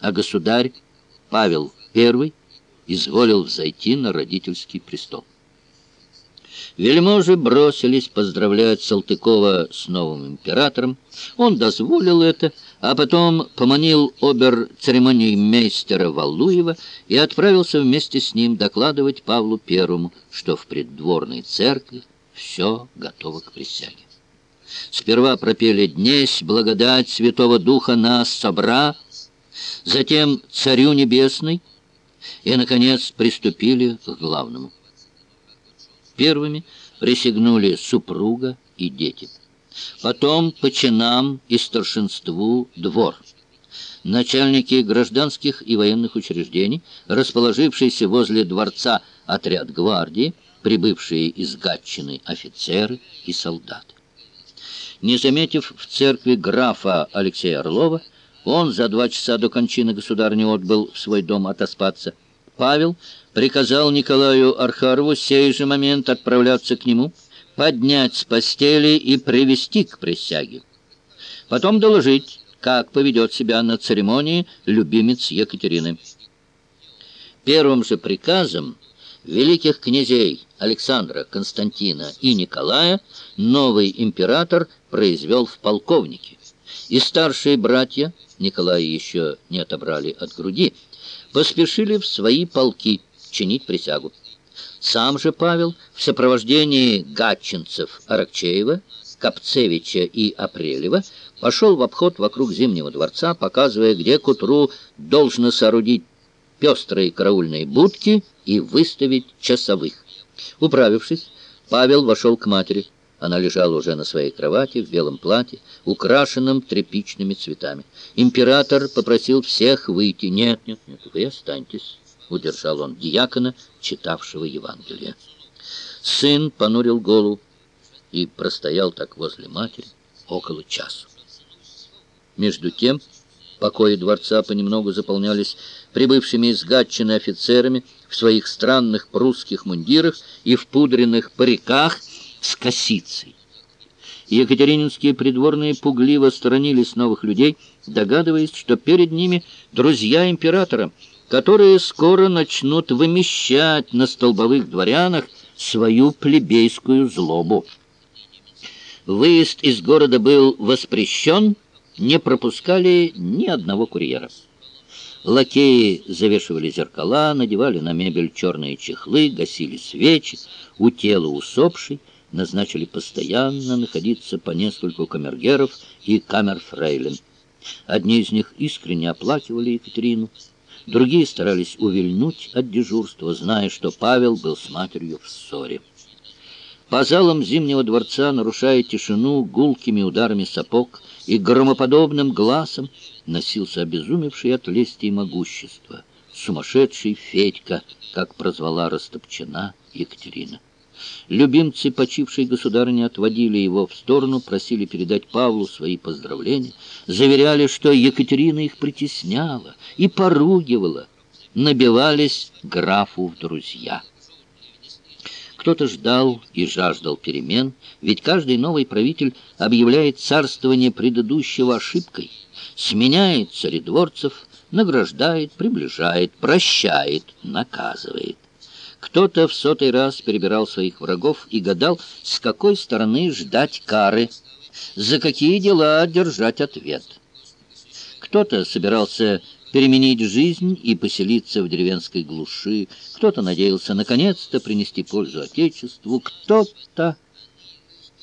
а государь Павел I изволил взойти на родительский престол. Вельможи бросились поздравлять Салтыкова с новым императором. Он дозволил это, а потом поманил обер-церемониймейстера Валуева и отправился вместе с ним докладывать Павлу Первому, что в преддворной церкви все готово к присяге. Сперва пропели «Днесь, благодать Святого Духа нас собра», затем «Царю Небесный» и, наконец, приступили к главному. Первыми присягнули супруга и дети. Потом по чинам и старшинству двор. Начальники гражданских и военных учреждений, расположившиеся возле дворца отряд гвардии, прибывшие из Гатчины офицеры и солдаты. Не заметив в церкви графа Алексея Орлова, он за два часа до кончины государни отбыл в свой дом отоспаться. Павел приказал Николаю Архарову сей же момент отправляться к нему, поднять с постели и привести к присяге. Потом доложить, как поведет себя на церемонии любимец Екатерины. Первым же приказом великих князей Александра, Константина и Николая новый император произвел в полковнике. И старшие братья, Николая еще не отобрали от груди, поспешили в свои полки чинить присягу. Сам же Павел в сопровождении гатчинцев Аракчеева, Капцевича и Апрелева пошел в обход вокруг Зимнего дворца, показывая, где к утру должно соорудить пестрые караульные будки и выставить часовых. Управившись, Павел вошел к матери. Она лежала уже на своей кровати в белом платье, украшенном тряпичными цветами. Император попросил всех выйти. «Нет, нет, нет, вы останьтесь», — удержал он диакона, читавшего Евангелие. Сын понурил голову и простоял так возле матери около часу. Между тем покои дворца понемногу заполнялись прибывшими из Гатчины офицерами в своих странных прусских мундирах и в пудренных париках с косицей. Екатерининские придворные пугливо сторонились новых людей, догадываясь, что перед ними друзья императора, которые скоро начнут вымещать на столбовых дворянах свою плебейскую злобу. Выезд из города был воспрещен, не пропускали ни одного курьера. Лакеи завешивали зеркала, надевали на мебель черные чехлы, гасили свечи. У тела усопшей назначили постоянно находиться по нескольку камергеров и камерфрейлин. Одни из них искренне оплакивали Екатерину, другие старались увильнуть от дежурства, зная, что Павел был с матерью в ссоре. По залам Зимнего дворца, нарушая тишину гулкими ударами сапог и громоподобным глазом, носился обезумевший от лести и могущества, сумасшедший Федька, как прозвала растопчена Екатерина. Любимцы почившей государыни отводили его в сторону, просили передать Павлу свои поздравления, заверяли, что Екатерина их притесняла и поругивала, набивались графу в друзья. Кто-то ждал и жаждал перемен, ведь каждый новый правитель объявляет царствование предыдущего ошибкой, сменяет царедворцев, награждает, приближает, прощает, наказывает. Кто-то в сотый раз перебирал своих врагов и гадал, с какой стороны ждать кары, за какие дела держать ответ. Кто-то собирался переменить жизнь и поселиться в деревенской глуши. Кто-то надеялся наконец-то принести пользу Отечеству, кто-то...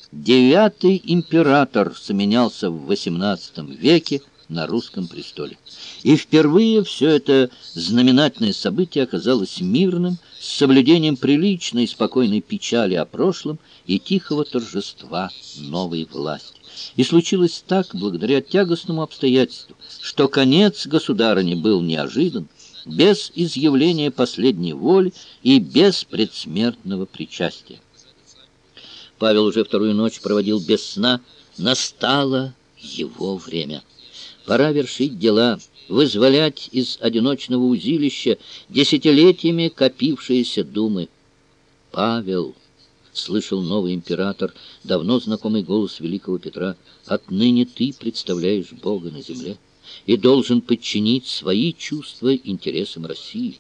Девятый император сменялся в XVIII веке на русском престоле. И впервые все это знаменательное событие оказалось мирным, с соблюдением приличной и спокойной печали о прошлом и тихого торжества новой власти. И случилось так благодаря тягостному обстоятельству, что конец государыни был неожидан, без изъявления последней воли и без предсмертного причастия. Павел уже вторую ночь проводил без сна. Настало его время. Пора вершить дела, вызволять из одиночного узилища десятилетиями копившиеся думы. Павел слышал новый император, давно знакомый голос великого Петра. «Отныне ты представляешь Бога на земле. и должен подчинить свои чувства интересам России.